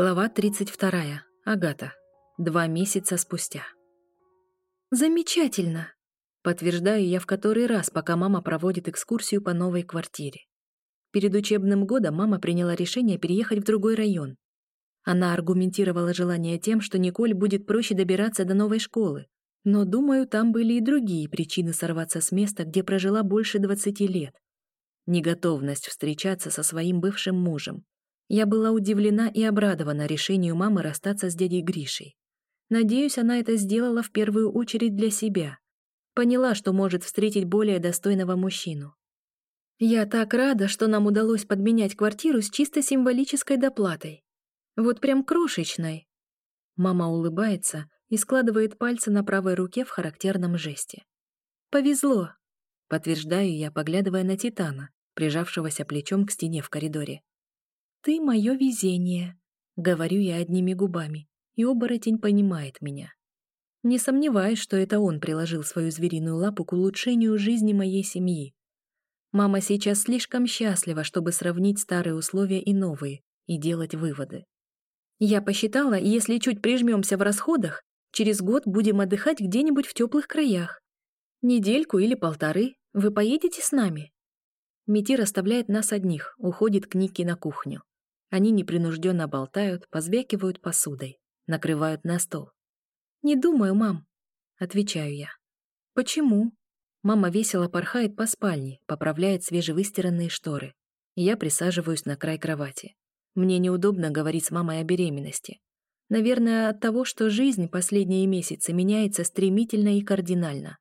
Глава 32. Агата. Два месяца спустя. «Замечательно!» Подтверждаю я в который раз, пока мама проводит экскурсию по новой квартире. Перед учебным годом мама приняла решение переехать в другой район. Она аргументировала желание тем, что Николь будет проще добираться до новой школы. Но, думаю, там были и другие причины сорваться с места, где прожила больше 20 лет. Неготовность встречаться со своим бывшим мужем, я была удивлена и обрадована решению мамы расстаться с дядей Гришей. Надеюсь, она это сделала в первую очередь для себя. Поняла, что может встретить более достойного мужчину. Я так рада, что нам удалось подменять квартиру с чисто символической доплатой. Вот прям крошечной. Мама улыбается и складывает пальцы на правой руке в характерном жесте. «Повезло», — подтверждаю я, поглядывая на Титана, прижавшегося плечом к стене в коридоре. «Ты мое везение», — говорю я одними губами, и оборотень понимает меня. Не сомневаюсь, что это он приложил свою звериную лапу к улучшению жизни моей семьи. Мама сейчас слишком счастлива, чтобы сравнить старые условия и новые, и делать выводы. Я посчитала, если чуть прижмемся в расходах, через год будем отдыхать где-нибудь в теплых краях. Недельку или полторы вы поедете с нами? Метир оставляет нас одних, уходит к Нике на кухню. Они непринужденно болтают, позвякивают посудой, накрывают на стол. «Не думаю, мам», — отвечаю я. «Почему?» Мама весело порхает по спальне, поправляет свежевыстиранные шторы. Я присаживаюсь на край кровати. Мне неудобно говорить с мамой о беременности. Наверное, от того, что жизнь последние месяцы меняется стремительно и кардинально.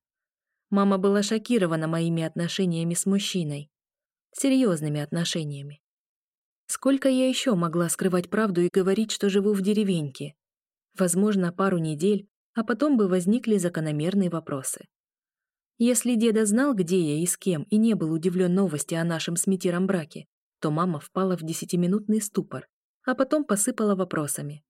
Мама была шокирована моими отношениями с мужчиной. Серьезными отношениями. Сколько я еще могла скрывать правду и говорить, что живу в деревеньке? Возможно, пару недель, а потом бы возникли закономерные вопросы. Если деда знал, где я и с кем, и не был удивлен новости о нашем с Митиром браке, то мама впала в десятиминутный ступор, а потом посыпала вопросами.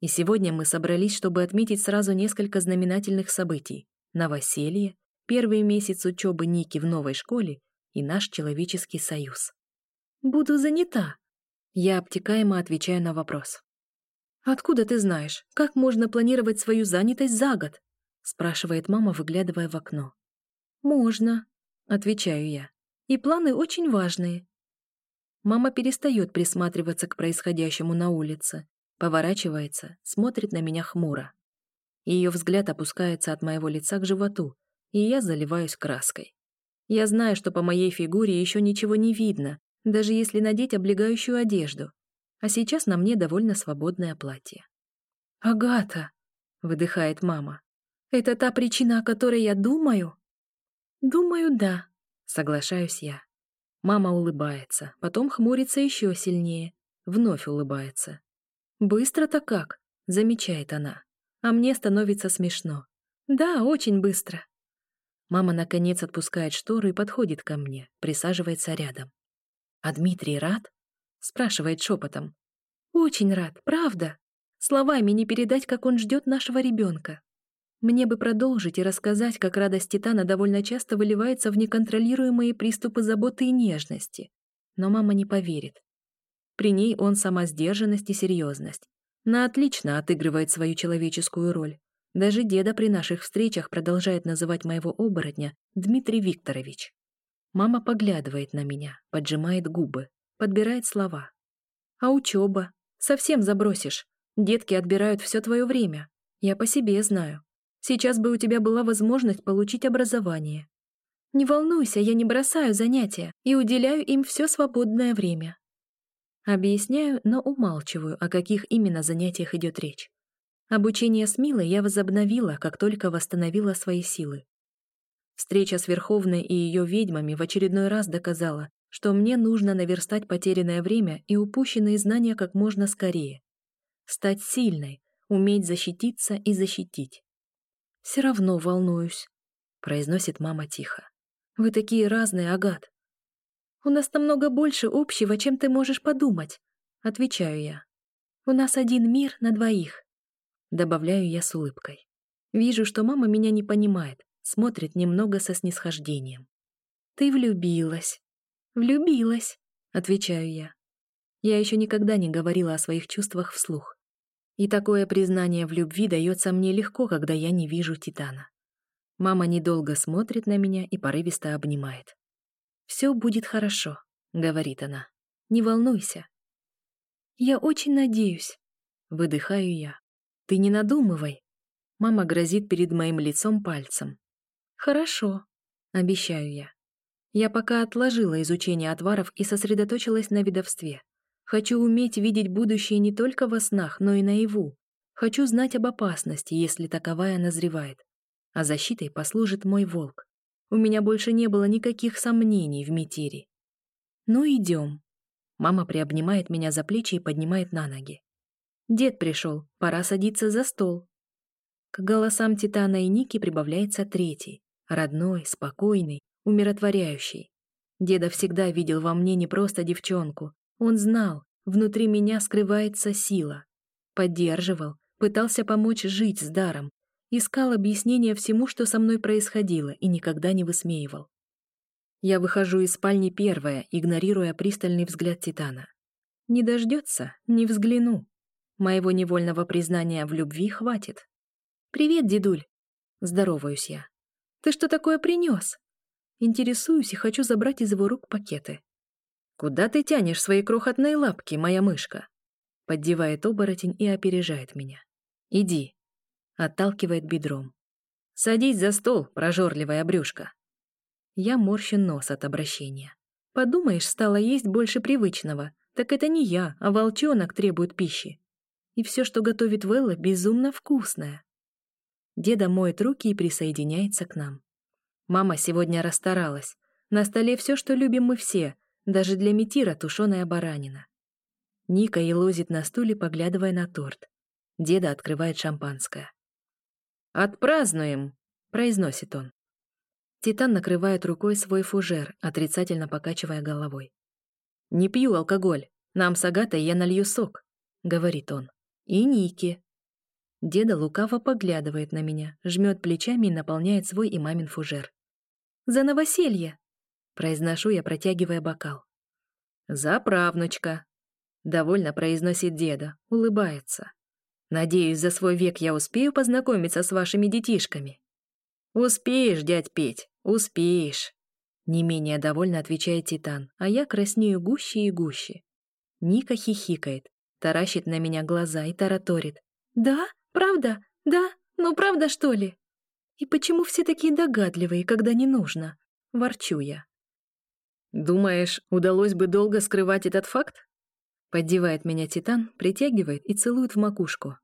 И сегодня мы собрались, чтобы отметить сразу несколько знаменательных событий. Новоселье, первый месяц учебы Ники в новой школе и наш человеческий союз. «Буду занята», я обтекаемо отвечаю на вопрос. «Откуда ты знаешь, как можно планировать свою занятость за год?» спрашивает мама, выглядывая в окно. «Можно», — отвечаю я. «И планы очень важные». Мама перестает присматриваться к происходящему на улице, поворачивается, смотрит на меня хмуро. Ее взгляд опускается от моего лица к животу, и я заливаюсь краской. Я знаю, что по моей фигуре еще ничего не видно, даже если надеть облегающую одежду, а сейчас на мне довольно свободное платье. «Агата!» — выдыхает мама. «Это та причина, о которой я думаю?» «Думаю, да», — соглашаюсь я. Мама улыбается, потом хмурится еще сильнее, вновь улыбается. «Быстро-то как?» — замечает она. А мне становится смешно. «Да, очень быстро». Мама, наконец, отпускает шторы и подходит ко мне, присаживается рядом. «А Дмитрий рад?» — спрашивает шепотом. «Очень рад, правда. Словами не передать, как он ждет нашего ребенка. Мне бы продолжить и рассказать, как радость Титана довольно часто выливается в неконтролируемые приступы заботы и нежности. Но мама не поверит. При ней он сама сдержанность и серьезность. На отлично отыгрывает свою человеческую роль. Даже деда при наших встречах продолжает называть моего оборотня Дмитрий Викторович. Мама поглядывает на меня, поджимает губы, подбирает слова. А учеба? Совсем забросишь. Детки отбирают все твое время. Я по себе знаю. Сейчас бы у тебя была возможность получить образование. Не волнуйся, я не бросаю занятия и уделяю им все свободное время. Объясняю, но умалчиваю, о каких именно занятиях идет речь. Обучение с Милой я возобновила, как только восстановила свои силы. Встреча с Верховной и ее ведьмами в очередной раз доказала, что мне нужно наверстать потерянное время и упущенные знания как можно скорее. Стать сильной, уметь защититься и защитить. «Все равно волнуюсь», — произносит мама тихо. «Вы такие разные, Агат». «У нас намного больше общего, чем ты можешь подумать», — отвечаю я. «У нас один мир на двоих», — добавляю я с улыбкой. Вижу, что мама меня не понимает, смотрит немного со снисхождением. «Ты влюбилась». «Влюбилась», — отвечаю я. Я еще никогда не говорила о своих чувствах вслух. И такое признание в любви дается мне легко, когда я не вижу Титана. Мама недолго смотрит на меня и порывисто обнимает. «Все будет хорошо», — говорит она. «Не волнуйся». «Я очень надеюсь», — выдыхаю я. «Ты не надумывай». Мама грозит перед моим лицом пальцем. «Хорошо», — обещаю я. Я пока отложила изучение отваров и сосредоточилась на видовстве. Хочу уметь видеть будущее не только во снах, но и наяву. Хочу знать об опасности, если таковая назревает. А защитой послужит мой волк. У меня больше не было никаких сомнений в Митире. «Ну, идем». Мама приобнимает меня за плечи и поднимает на ноги. «Дед пришел, пора садиться за стол». К голосам Титана и Ники прибавляется третий, родной, спокойный, умиротворяющий. Деда всегда видел во мне не просто девчонку. Он знал, внутри меня скрывается сила. Поддерживал, пытался помочь жить с даром, искал объяснение всему, что со мной происходило, и никогда не высмеивал. Я выхожу из спальни первая, игнорируя пристальный взгляд Титана. Не дождется, не взгляну. Моего невольного признания в любви хватит. «Привет, дедуль!» Здороваюсь я. «Ты что такое принес?» Интересуюсь и хочу забрать из его рук пакеты. «Куда ты тянешь свои крохотные лапки, моя мышка?» Поддевает оборотень и опережает меня. «Иди, отталкивает бедром. «Садись за стол, прожорливая брюшка». Я морщу нос от обращения. Подумаешь, стала есть больше привычного. Так это не я, а волчонок требует пищи. И все, что готовит Велла, безумно вкусное. Деда моет руки и присоединяется к нам. Мама сегодня расстаралась. На столе все, что любим мы все, даже для Метира тушеная баранина. Ника елозит на стуле, поглядывая на торт. Деда открывает шампанское. «Отпразднуем!» — произносит он. Титан накрывает рукой свой фужер, отрицательно покачивая головой. «Не пью алкоголь. Нам с Агатой я налью сок», — говорит он. «И Ники». Деда лукаво поглядывает на меня, жмет плечами и наполняет свой и мамин фужер. «За новоселье!» — произношу я, протягивая бокал. «За правнучка!» — довольно произносит деда, улыбается. Надеюсь, за свой век я успею познакомиться с вашими детишками. Успеешь, дядь Петь, успеешь. Не менее довольно отвечает Титан, а я краснею гуще и гуще. Ника хихикает, таращит на меня глаза и тараторит. «Да? Правда? Да? Ну правда, что ли?» «И почему все такие догадливые, когда не нужно?» Ворчу я. «Думаешь, удалось бы долго скрывать этот факт?» Поддевает меня Титан, притягивает и целует в макушку.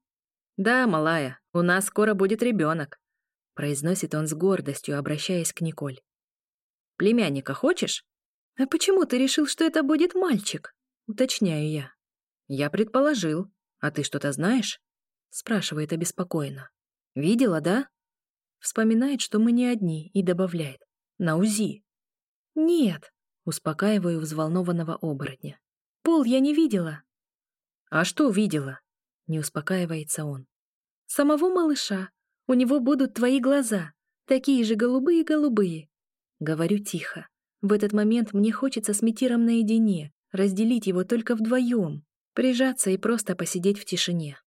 «Да, малая, у нас скоро будет ребенок», — произносит он с гордостью, обращаясь к Николь. «Племянника хочешь?» «А почему ты решил, что это будет мальчик?» — уточняю я. «Я предположил. А ты что-то знаешь?» — спрашивает обеспокоенно. «Видела, да?» Вспоминает, что мы не одни, и добавляет. «На УЗИ». «Нет», — успокаиваю взволнованного оборотня. Пол я не видела. А что видела? Не успокаивается он. Самого малыша. У него будут твои глаза. Такие же голубые-голубые. Говорю тихо. В этот момент мне хочется с Метиром наедине, разделить его только вдвоем, прижаться и просто посидеть в тишине.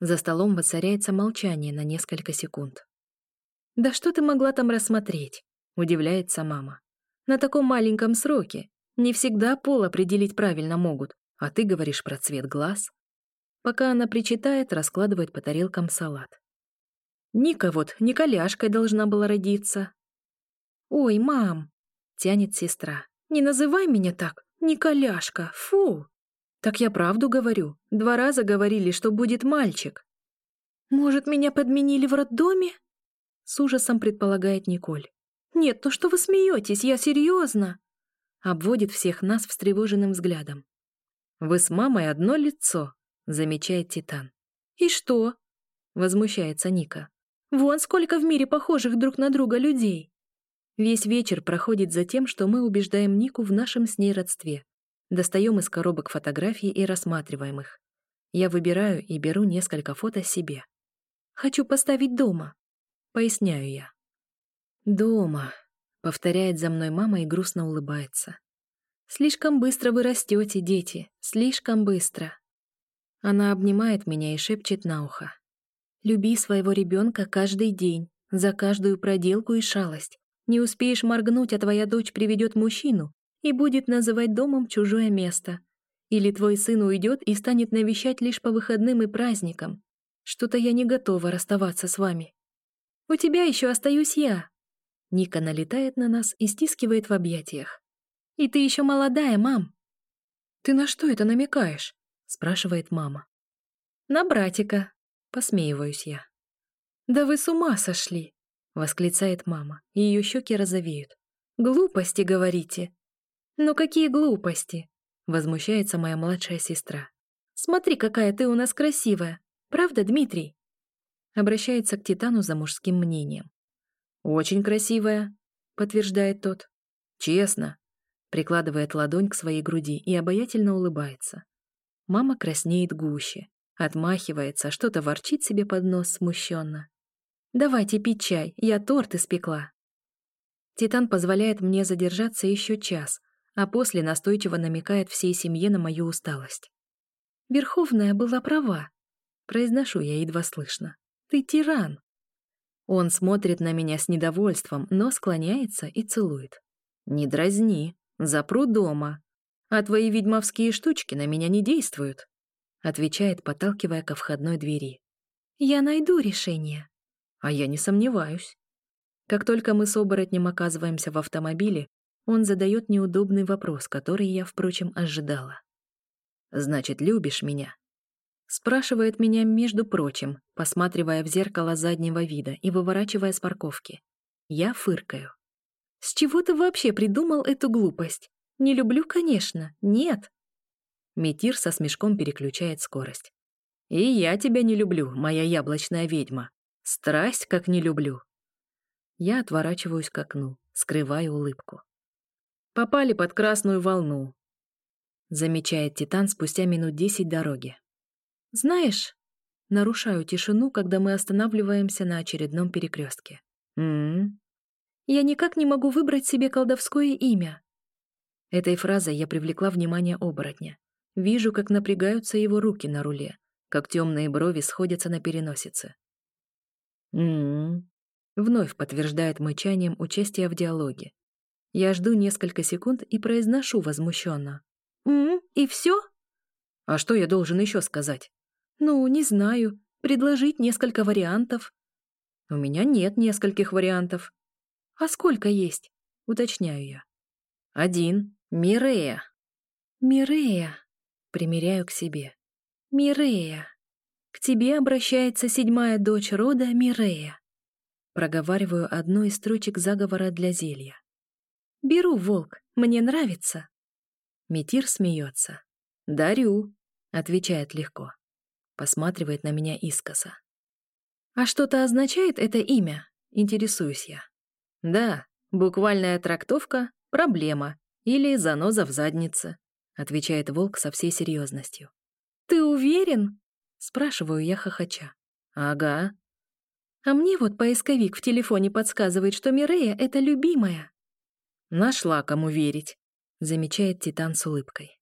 За столом воцаряется молчание на несколько секунд. «Да что ты могла там рассмотреть?» — удивляется мама. «На таком маленьком сроке. Не всегда пол определить правильно могут, а ты говоришь про цвет глаз. Пока она причитает, раскладывает по тарелкам салат. Ника вот Николяшкой должна была родиться. «Ой, мам!» — тянет сестра. «Не называй меня так, Николяшка, фу!» «Так я правду говорю. Два раза говорили, что будет мальчик». «Может, меня подменили в роддоме?» С ужасом предполагает Николь. «Нет, ну что вы смеетесь? Я серьезно!» обводит всех нас встревоженным взглядом. «Вы с мамой одно лицо», — замечает Титан. «И что?» — возмущается Ника. «Вон сколько в мире похожих друг на друга людей!» Весь вечер проходит за тем, что мы убеждаем Нику в нашем с ней родстве. Достаем из коробок фотографии и рассматриваем их. Я выбираю и беру несколько фото себе. «Хочу поставить дома», — поясняю я. «Дома», Повторяет за мной мама и грустно улыбается. Слишком быстро вы растете, дети, слишком быстро. Она обнимает меня и шепчет на ухо. Люби своего ребенка каждый день, за каждую проделку и шалость. Не успеешь моргнуть, а твоя дочь приведет мужчину и будет называть домом чужое место. Или твой сын уйдет и станет навещать лишь по выходным и праздникам. Что-то я не готова расставаться с вами. У тебя еще остаюсь я. Ника налетает на нас и стискивает в объятиях. И ты еще молодая, мам. Ты на что это намекаешь? спрашивает мама. На братика, посмеиваюсь я. Да вы с ума сошли, восклицает мама, ее щеки розовеют. Глупости говорите. Ну какие глупости? возмущается моя младшая сестра. Смотри, какая ты у нас красивая. Правда, Дмитрий? Обращается к Титану за мужским мнением. «Очень красивая», — подтверждает тот. «Честно», — прикладывает ладонь к своей груди и обаятельно улыбается. Мама краснеет гуще, отмахивается, что-то ворчит себе под нос смущенно. «Давайте пить чай, я торт испекла». Титан позволяет мне задержаться еще час, а после настойчиво намекает всей семье на мою усталость. Верховная была права. Произношу я едва слышно. Ты тиран. Он смотрит на меня с недовольством, но склоняется и целует. Не дразни, запру дома. А твои ведьмовские штучки на меня не действуют, отвечает, подталкивая ко входной двери. Я найду решение. А я не сомневаюсь. Как только мы с оборотнем оказываемся в автомобиле, он задает неудобный вопрос, который я, впрочем, ожидала. «Значит, любишь меня?» Спрашивает меня, между прочим, посматривая в зеркало заднего вида и выворачивая с парковки. Я фыркаю. «С чего ты вообще придумал эту глупость? Не люблю, конечно, нет». Метир со смешком переключает скорость. «И я тебя не люблю, моя яблочная ведьма. Страсть, как не люблю». Я отворачиваюсь к окну, скрываю улыбку. «Попали под красную волну», замечает Титан спустя минут десять дороги. «Знаешь...» Нарушаю тишину, когда мы останавливаемся на очередном перекрестке. «М-м-м...» «Я никак не могу выбрать себе колдовское имя». Этой фразой я привлекла внимание оборотня. Вижу, как напрягаются его руки на руле, как темные брови сходятся на переносице. «М-м-м...» Вновь подтверждает мычанием участие в диалоге. Я жду несколько секунд и произношу возмущенно. «М-м, и все?» «А что я должен еще сказать?» «Ну, не знаю. Предложить несколько вариантов». «У меня нет нескольких вариантов». «А сколько есть?» — уточняю я. «Один. Мирея». «Мирея», — примеряю к себе. «Мирея. К тебе обращается седьмая дочь рода Мирея». Проговариваю одну из строчек заговора для зелья. «Беру, волк, мне нравится». Метир смеется. «Дарю», — отвечает легко посматривает на меня искоса. «А что-то означает это имя?» — интересуюсь я. «Да, буквальная трактовка — проблема или заноза в заднице», — отвечает волк со всей серьезностью. «Ты уверен?» — спрашиваю я хохоча. «Ага». «А мне вот поисковик в телефоне подсказывает, что Мирея — это любимая». «Нашла, кому верить», — замечает Титан с улыбкой.